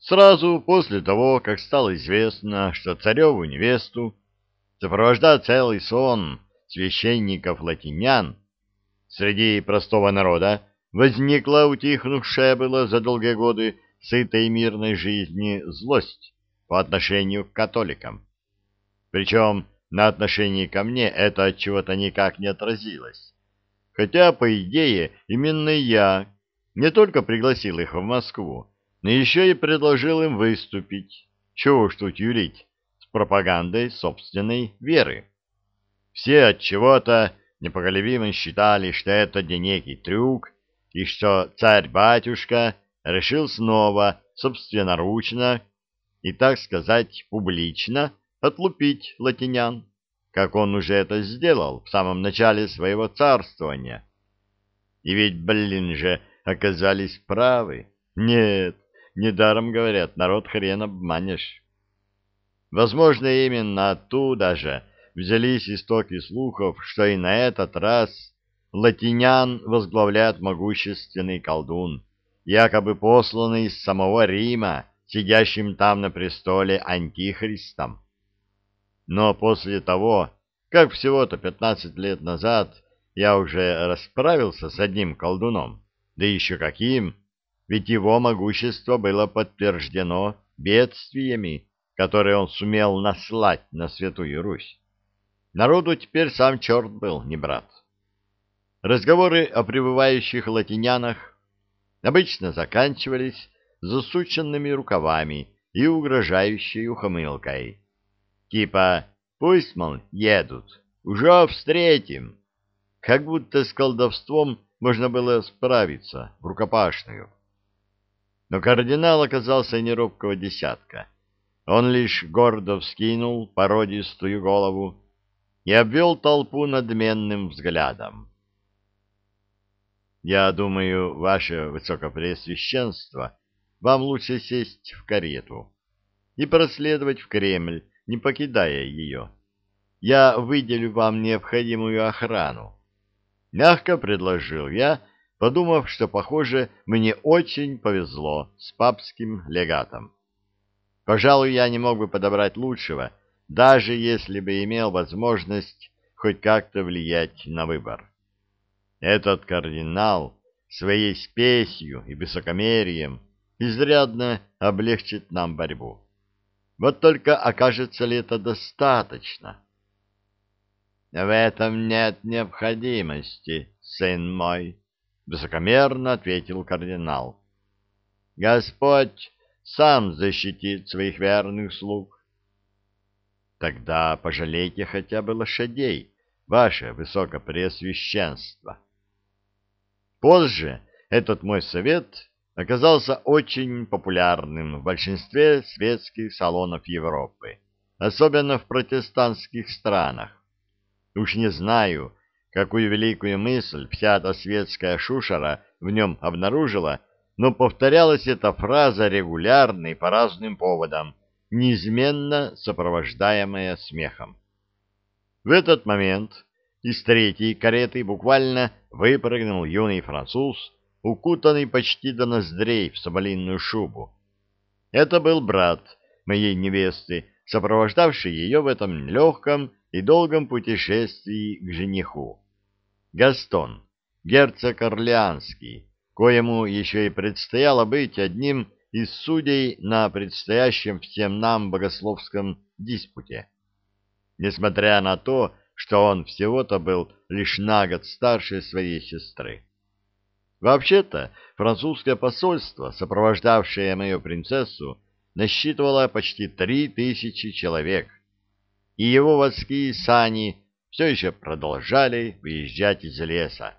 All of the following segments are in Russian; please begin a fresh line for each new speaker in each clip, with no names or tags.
Сразу после того, как стало известно, что цареву невесту сопровождает целый сон священников-латинян, среди простого народа возникла утихнувшая была за долгие годы сытой мирной жизни злость по отношению к католикам. Причем на отношении ко мне это от чего-то никак не отразилось. Хотя, по идее, именно я не только пригласил их в Москву, но еще и предложил им выступить. Чего уж тут юлить с пропагандой собственной веры. Все от чего-то непоколебимо считали, что это не некий трюк, и что царь-батюшка решил снова собственноручно и, так сказать, публично отлупить латинян, как он уже это сделал в самом начале своего царствования. И ведь, блин же, оказались правы. Нет, недаром говорят, народ хрен обманешь. Возможно, именно оттуда же взялись истоки слухов, что и на этот раз латинян возглавляет могущественный колдун, якобы посланный из самого Рима, сидящим там на престоле антихристом. Но после того, как всего-то пятнадцать лет назад я уже расправился с одним колдуном, да еще каким, ведь его могущество было подтверждено бедствиями, которые он сумел наслать на Святую Русь. Народу теперь сам черт был, не брат. Разговоры о пребывающих латинянах обычно заканчивались засученными рукавами и угрожающей ухмылкой. Типа «пусть, мол, едут, уже встретим». Как будто с колдовством можно было справиться в рукопашную. Но кардинал оказался не робкого десятка. Он лишь гордо вскинул породистую голову и обвел толпу надменным взглядом. «Я думаю, ваше высокопреосвященство, вам лучше сесть в карету и проследовать в Кремль, не покидая ее. Я выделю вам необходимую охрану. Мягко предложил я, подумав, что, похоже, мне очень повезло с папским легатом. Пожалуй, я не мог бы подобрать лучшего, даже если бы имел возможность хоть как-то влиять на выбор. Этот кардинал своей спесью и высокомерием изрядно облегчит нам борьбу. Вот только окажется ли это достаточно? — В этом нет необходимости, сын мой, — высокомерно ответил кардинал. — Господь сам защитит своих верных слуг. — Тогда пожалейте хотя бы лошадей, ваше высокопреосвященство. Позже этот мой совет оказался очень популярным в большинстве светских салонов Европы, особенно в протестантских странах. Уж не знаю, какую великую мысль вся эта светская шушера в нем обнаружила, но повторялась эта фраза регулярно и по разным поводам, неизменно сопровождаемая смехом. В этот момент из третьей кареты буквально выпрыгнул юный француз, укутанный почти до ноздрей в соболиную шубу. Это был брат моей невесты, сопровождавший ее в этом легком и долгом путешествии к жениху. Гастон, герцог Орлеанский, коему еще и предстояло быть одним из судей на предстоящем всем нам богословском диспуте. Несмотря на то, что он всего-то был лишь на год старше своей сестры. Вообще-то, французское посольство, сопровождавшее мою принцессу, насчитывало почти три тысячи человек, и его воски сани все еще продолжали выезжать из леса.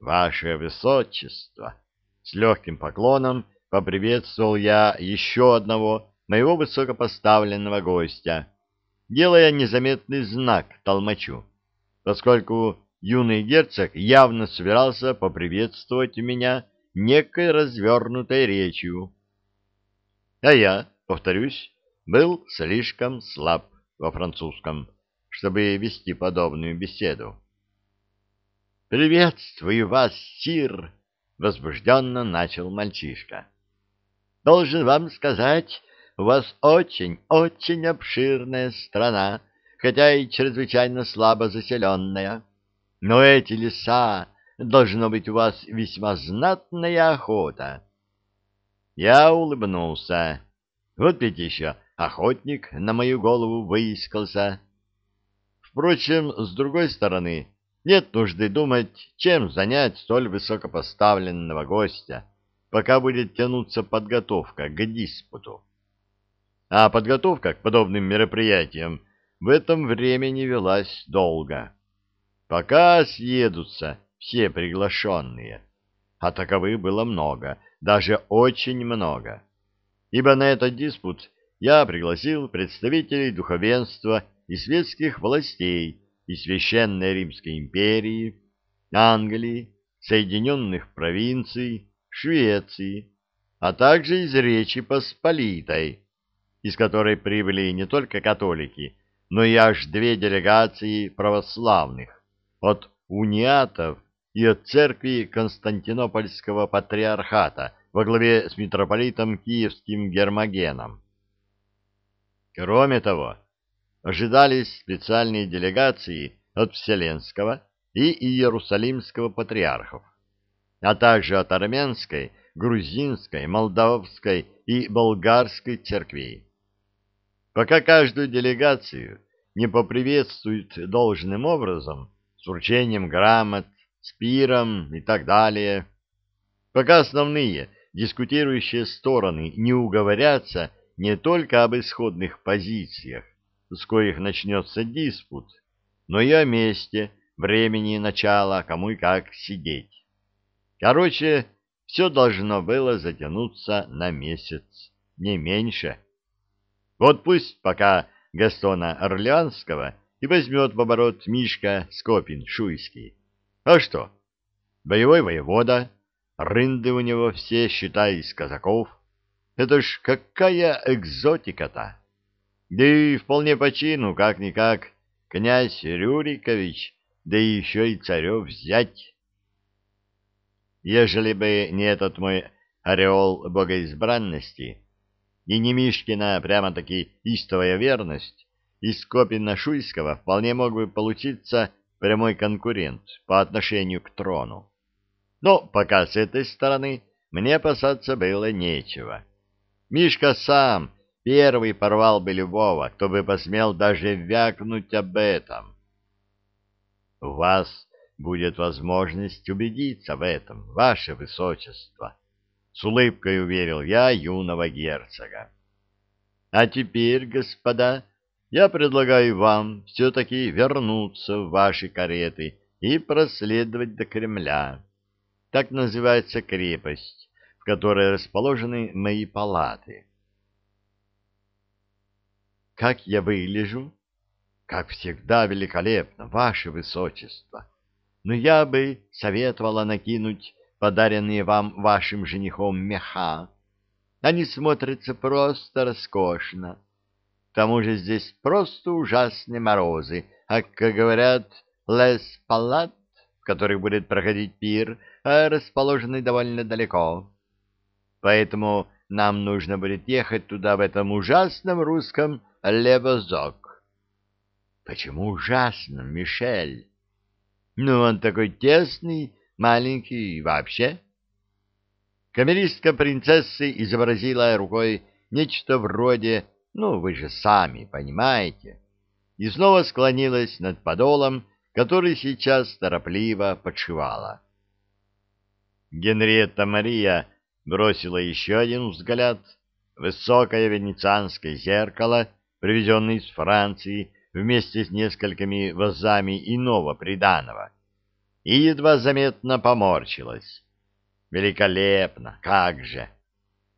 «Ваше Высочество!» С легким поклоном поприветствовал я еще одного моего высокопоставленного гостя, делая незаметный знак толмачу, поскольку юный герцог явно собирался поприветствовать меня некой развернутой речью. А я, повторюсь, был слишком слаб во французском, чтобы вести подобную беседу. «Приветствую вас, сир!» — возбужденно начал мальчишка. Должен вам сказать, у вас очень-очень обширная страна, хотя и чрезвычайно слабо заселенная. Но эти леса, должно быть у вас весьма знатная охота. Я улыбнулся. Вот ведь еще охотник на мою голову выискался. Впрочем, с другой стороны, нет нужды думать, чем занять столь высокопоставленного гостя, пока будет тянуться подготовка к диспуту. А подготовка к подобным мероприятиям в этом времени велась долго. Пока съедутся все приглашенные, а таковых было много, даже очень много, ибо на этот диспут я пригласил представителей духовенства и светских властей и Священной Римской империи, Англии, Соединенных провинций, Швеции, а также из Речи Посполитой, из которой прибыли не только католики, но и аж две делегации православных от униатов и от церкви Константинопольского патриархата во главе с митрополитом Киевским Гермогеном. Кроме того, ожидались специальные делегации от Вселенского и Иерусалимского патриархов, а также от армянской, грузинской, молдавской и болгарской церквей. Пока каждую делегацию не поприветствуют должным образом, с вручением грамот, с пиром и так далее, пока основные дискутирующие стороны не уговорятся не только об исходных позициях, с коих начнется диспут, но и о месте, времени начала, кому и как сидеть. Короче, все должно было затянуться на месяц, не меньше. Вот пусть пока Гастона Орлеанского и возьмет в оборот Мишка Скопин-Шуйский. А что? Боевой воевода, рынды у него все, считай, из казаков. Это ж какая экзотика-то! Да и вполне по чину, как-никак, князь Рюрикович, да еще и царев взять. Ежели бы не этот мой ореол богоизбранности и не Мишкина прямо-таки истовая верность, из Копина-Шуйского вполне мог бы получиться прямой конкурент по отношению к трону. Но пока с этой стороны мне опасаться было нечего. Мишка сам первый порвал бы любого, кто бы посмел даже вякнуть об этом. У вас будет возможность убедиться в этом, ваше высочество, — с улыбкой уверил я юного герцога. А теперь, господа, я предлагаю вам все-таки вернуться в ваши кареты и проследовать до Кремля. Так называется крепость, в которой расположены мои палаты. Как я выгляжу? Как всегда великолепно, ваше высочество. Но я бы советовала накинуть подаренные вам вашим женихом меха. Они смотрятся просто роскошно. К тому же здесь просто ужасные морозы, а, как говорят, лес палат, в которых будет проходить пир, а расположенный довольно далеко. Поэтому нам нужно будет ехать туда в этом ужасном русском Левозок. Почему ужасно, Мишель? Ну, он такой тесный, маленький и вообще. Камеристка принцессы изобразила рукой нечто вроде «ну, вы же сами понимаете», и снова склонилась над подолом, который сейчас торопливо подшивала. Генриетта Мария бросила еще один взгляд. Высокое венецианское зеркало привезенный из Франции вместе с несколькими вазами иного приданого, и едва заметно поморщилась. Великолепно, как же!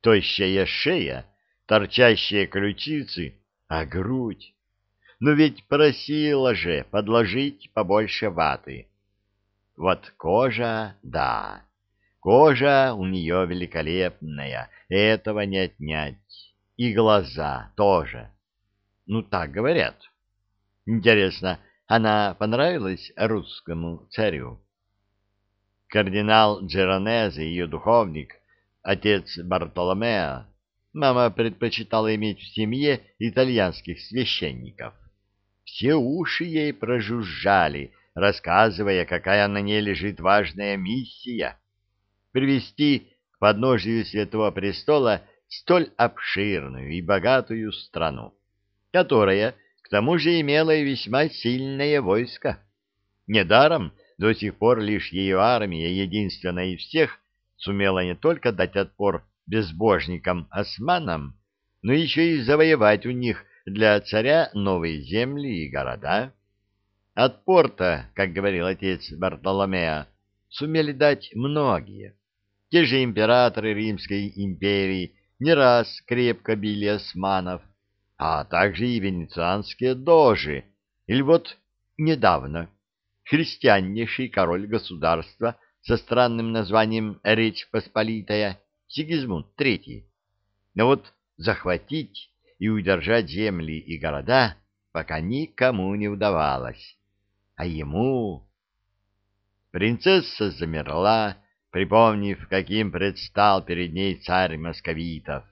Тощая шея, торчащие ключицы, а грудь. Но ведь просила же подложить побольше ваты. Вот кожа, да, кожа у нее великолепная, этого не отнять. И глаза тоже. Ну, так говорят. Интересно, она понравилась русскому царю? Кардинал Джеронезе, ее духовник, отец Бартоломео, мама предпочитала иметь в семье итальянских священников. Все уши ей прожужжали, рассказывая, какая на ней лежит важная миссия — привести к подножию Святого Престола столь обширную и богатую страну, которая, к тому же, имела и весьма сильное войско. Недаром до сих пор лишь ее армия, единственная из всех, сумела не только дать отпор безбожникам-османам, но еще и завоевать у них для царя новые земли и города. От порта, как говорил отец Бартоломео, сумели дать многие. Те же императоры Римской империи не раз крепко били османов, а также и венецианские дожи, или вот недавно христианнейший король государства со странным названием Речь Посполитая Сигизмунд III. Но вот захватить и удержать земли и города пока никому не удавалось. А ему... Принцесса замерла, припомнив, каким предстал перед ней царь московитов.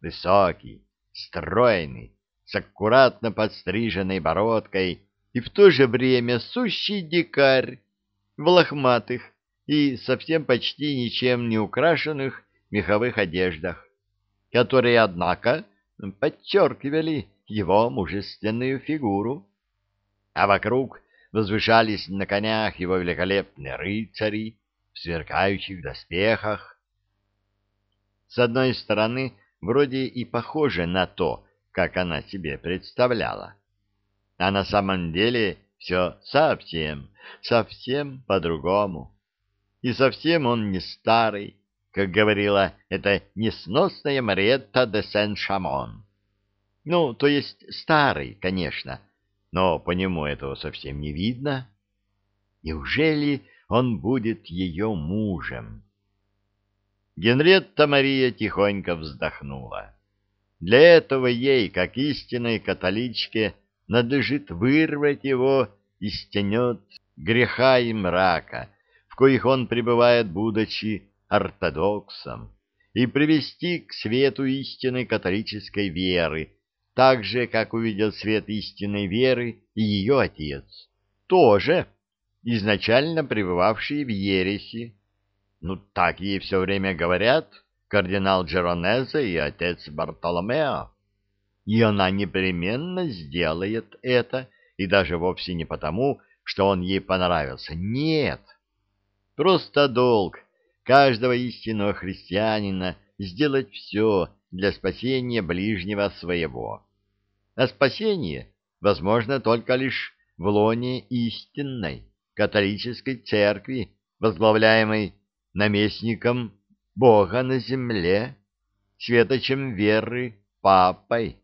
Высокий, стройный, с аккуратно подстриженной бородкой и в то же время сущий дикарь в лохматых и совсем почти ничем не украшенных меховых одеждах, которые, однако, подчеркивали его мужественную фигуру. А вокруг возвышались на конях его великолепные рыцари сверкающих доспехах. С одной стороны, вроде и похоже на то, как она себе представляла. А на самом деле все совсем, совсем по-другому. И совсем он не старый, как говорила эта несносная Мариетта де Сен-Шамон. Ну, то есть старый, конечно, но по нему этого совсем не видно. Неужели он будет ее мужем? Генретта Мария тихонько вздохнула. Для этого ей, как истинной католичке, надлежит вырвать его из тенет греха и мрака, в коих он пребывает, будучи ортодоксом, и привести к свету истинной католической веры, так же, как увидел свет истинной веры и ее отец, тоже изначально пребывавший в ереси. Ну, так ей все время говорят кардинал Джеронезе и отец Бартоломео. И она непременно сделает это, и даже вовсе не потому, что он ей понравился. Нет, просто долг каждого истинного христианина сделать все для спасения ближнего своего. А спасение возможно только лишь в лоне истинной католической церкви, возглавляемой наместником Бога на земле, светочем веры, папой.